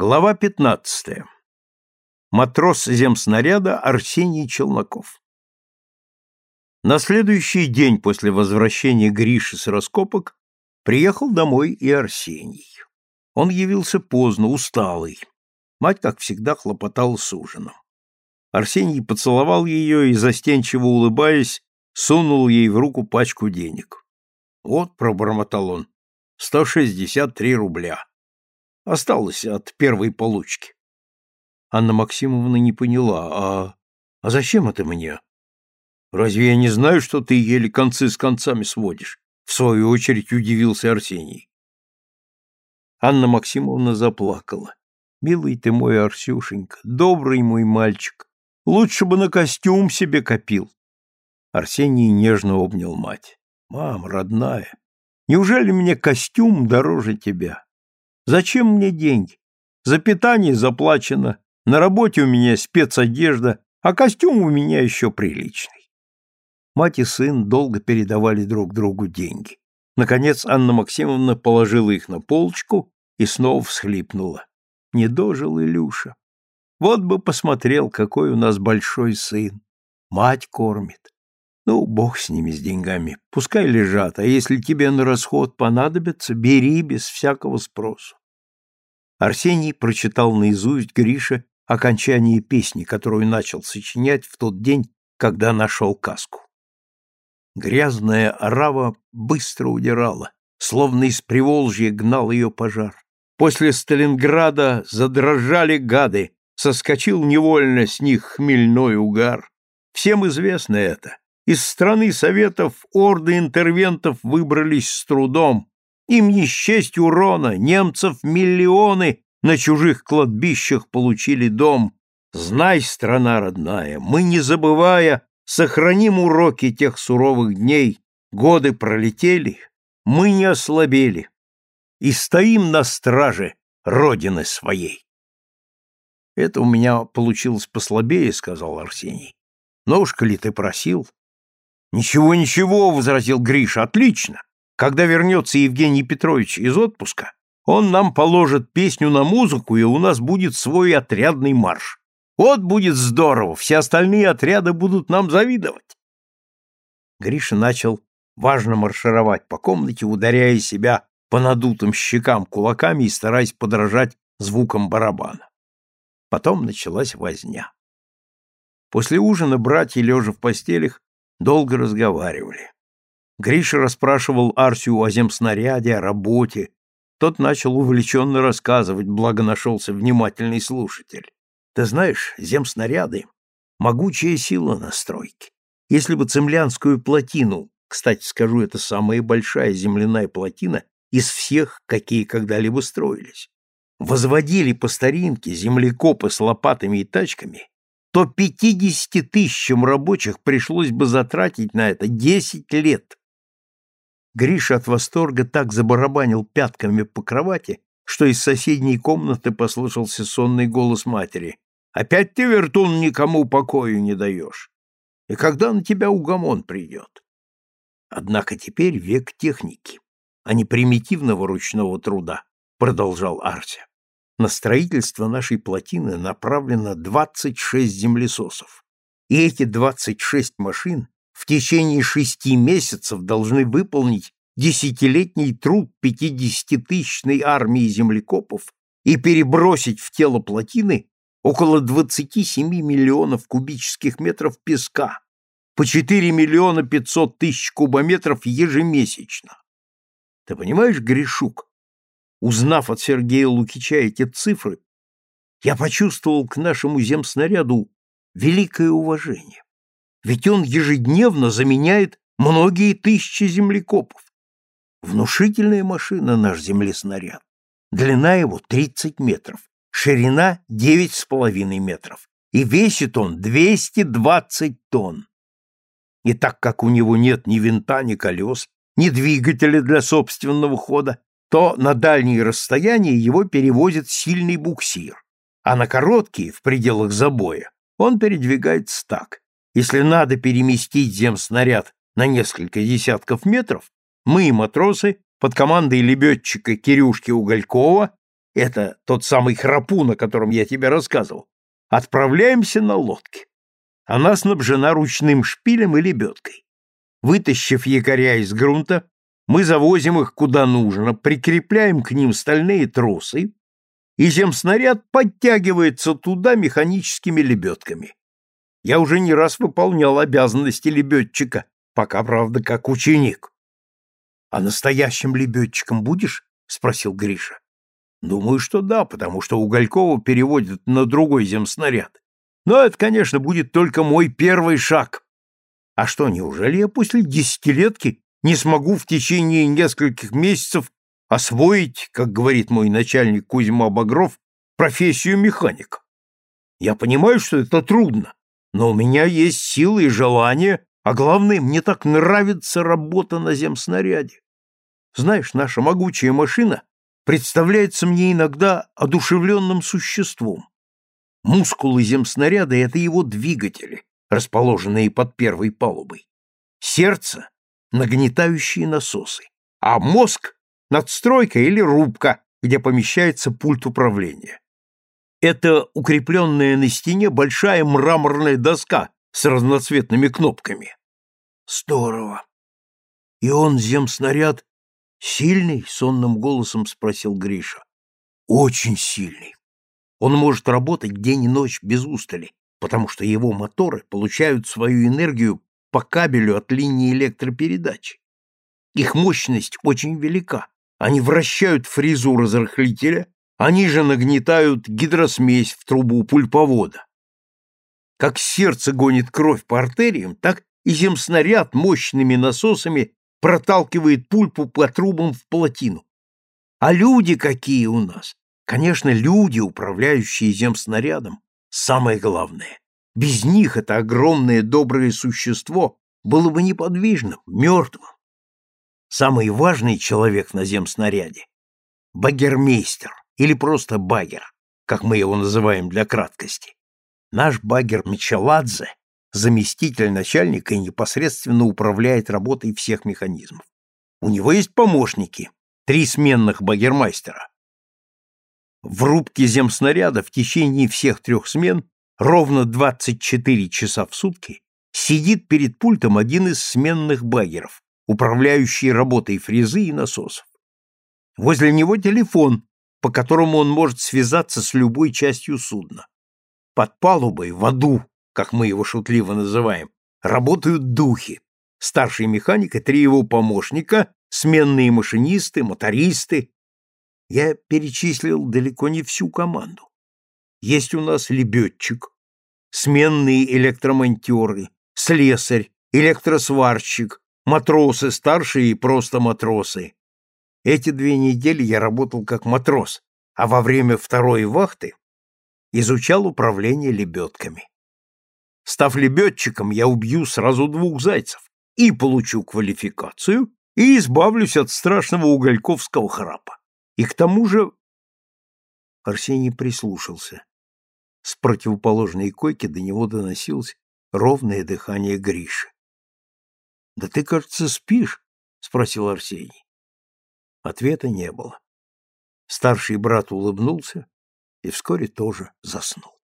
Глава 15. Матрос земснаряда Арсений Челноков. На следующий день после возвращения Гриши с раскопок приехал домой и Арсений. Он явился поздно, усталый. Мать, как всегда, хлопотала с ужином. Арсений поцеловал ее и, застенчиво улыбаясь, сунул ей в руку пачку денег. «Вот», — пробормотал он, — «сто шестьдесят три рубля». Осталось от первой получки. Анна Максимовна не поняла, а, а зачем это мне? Разве я не знаю, что ты еле концы с концами сводишь? В свою очередь удивился Арсений. Анна Максимовна заплакала. Милый ты мой Арсюшенька, добрый мой мальчик. Лучше бы на костюм себе копил. Арсений нежно обнял мать. Мам, родная, неужели мне костюм дороже тебя? Зачем мне деньги? За питание заплачено, на работе у меня спецодежда, а костюм у меня еще приличный. Мать и сын долго передавали друг другу деньги. Наконец Анна Максимовна положила их на полочку и снова всхлипнула. Не дожил Илюша. Вот бы посмотрел, какой у нас большой сын. Мать кормит. Ну, бог с ними, с деньгами. Пускай лежат, а если тебе на расход понадобится, бери без всякого спросу. Арсений прочитал наизусть Грише окончание песни, которую начал сочинять в тот день, когда нашел каску. Грязная орава быстро удирала, словно из Приволжья гнал ее пожар. После Сталинграда задрожали гады, соскочил невольно с них хмельной угар. Всем известно это. Из страны Советов орды интервентов выбрались с трудом, им не счесть урона, немцев миллионы на чужих кладбищах получили дом. Знай, страна родная, мы, не забывая, сохраним уроки тех суровых дней. Годы пролетели, мы не ослабели и стоим на страже Родины своей. Это у меня получилось послабее, сказал Арсений. Но уж коли ты просил. Ничего, ничего, возразил Гриша, отлично. Когда вернется Евгений Петрович из отпуска, он нам положит песню на музыку, и у нас будет свой отрядный марш. Вот будет здорово, все остальные отряды будут нам завидовать. Гриша начал важно маршировать по комнате, ударяя себя по надутым щекам кулаками и стараясь подражать звукам барабана. Потом началась возня. После ужина братья, лежа в постелях, долго разговаривали. Гриша расспрашивал Арсию о земснаряде, о работе. Тот начал увлеченно рассказывать, благо нашелся внимательный слушатель. Ты знаешь, земснаряды — могучая сила на стройке. Если бы Цемлянскую плотину, кстати скажу, это самая большая земляная плотина из всех, какие когда-либо строились, возводили по старинке землекопы с лопатами и тачками, то 50 тысячам рабочих пришлось бы затратить на это 10 лет. Гриша от восторга так забарабанил пятками по кровати, что из соседней комнаты послышался сонный голос матери. «Опять ты, Вертун, никому покою не даешь. И когда на тебя угомон придет?» Однако теперь век техники, а не примитивного ручного труда, продолжал Арся. На строительство нашей плотины направлено 26 землесосов. И эти 26 машин в течение шести месяцев должны выполнить десятилетний труд пятидесятитысячной армии землекопов и перебросить в тело плотины около 27 миллионов кубических метров песка, по 4 миллиона 500 тысяч кубометров ежемесячно. Ты понимаешь, Гришук, узнав от Сергея Лукича эти цифры, я почувствовал к нашему земснаряду великое уважение. Ведь он ежедневно заменяет многие тысячи землекопов. Внушительная машина наш землеснаряд. Длина его 30 метров, ширина 9,5 метров, и весит он 220 тонн. И так как у него нет ни винта, ни колес, ни двигателя для собственного хода, то на дальние расстояния его перевозит сильный буксир, а на короткие, в пределах забоя, он передвигается так. Если надо переместить земснаряд на несколько десятков метров, мы, матросы, под командой лебедчика Кирюшки Уголькова, это тот самый храпун, о котором я тебе рассказывал, отправляемся на лодке. Она снабжена ручным шпилем и лебедкой. Вытащив якоря из грунта, мы завозим их куда нужно, прикрепляем к ним стальные тросы, и земснаряд подтягивается туда механическими лебедками. Я уже не раз выполнял обязанности лебедчика, пока, правда, как ученик. — А настоящим лебедчиком будешь? — спросил Гриша. — Думаю, что да, потому что Уголькова переводят на другой земснаряд. Но это, конечно, будет только мой первый шаг. А что, неужели я после десятилетки не смогу в течение нескольких месяцев освоить, как говорит мой начальник Кузьма Багров, профессию механика? Я понимаю, что это трудно, но у меня есть силы и желание, а главное, мне так нравится работа на земснаряде. Знаешь, наша могучая машина представляется мне иногда одушевленным существом. Мускулы земснаряда — это его двигатели, расположенные под первой палубой. Сердце — нагнетающие насосы, а мозг — надстройка или рубка, где помещается пульт управления. Это укрепленная на стене большая мраморная доска с разноцветными кнопками. Здорово. И он, земснаряд, сильный? Сонным голосом спросил Гриша. Очень сильный. Он может работать день и ночь без устали, потому что его моторы получают свою энергию по кабелю от линии электропередач. Их мощность очень велика. Они вращают фрезу разрыхлителя, они же нагнетают гидросмесь в трубу пульповода. Как сердце гонит кровь по артериям, так и земснаряд мощными насосами проталкивает пульпу по трубам в плотину. А люди какие у нас! Конечно, люди, управляющие земснарядом, самое главное. Без них это огромное доброе существо было бы неподвижным, мертвым. Самый важный человек на земснаряде — багермейстер или просто багер, как мы его называем для краткости. Наш багер Мичаладзе, заместитель начальника и непосредственно управляет работой всех механизмов. У него есть помощники, три сменных багермастера. В рубке земснаряда в течение всех трех смен ровно 24 часа в сутки сидит перед пультом один из сменных багеров, управляющий работой фрезы и насосов. Возле него телефон, по которому он может связаться с любой частью судна. Под палубой, в аду, как мы его шутливо называем, работают духи. Старший механик и три его помощника, сменные машинисты, мотористы. Я перечислил далеко не всю команду. Есть у нас лебедчик, сменные электромонтеры, слесарь, электросварщик, матросы старшие и просто матросы, эти две недели я работал как матрос, а во время второй вахты изучал управление лебедками. Став лебедчиком, я убью сразу двух зайцев и получу квалификацию, и избавлюсь от страшного угольковского храпа. И к тому же... Арсений прислушался. С противоположной койки до него доносилось ровное дыхание Гриши. — Да ты, кажется, спишь? — спросил Арсений. Ответа не было. Старший брат улыбнулся и вскоре тоже заснул.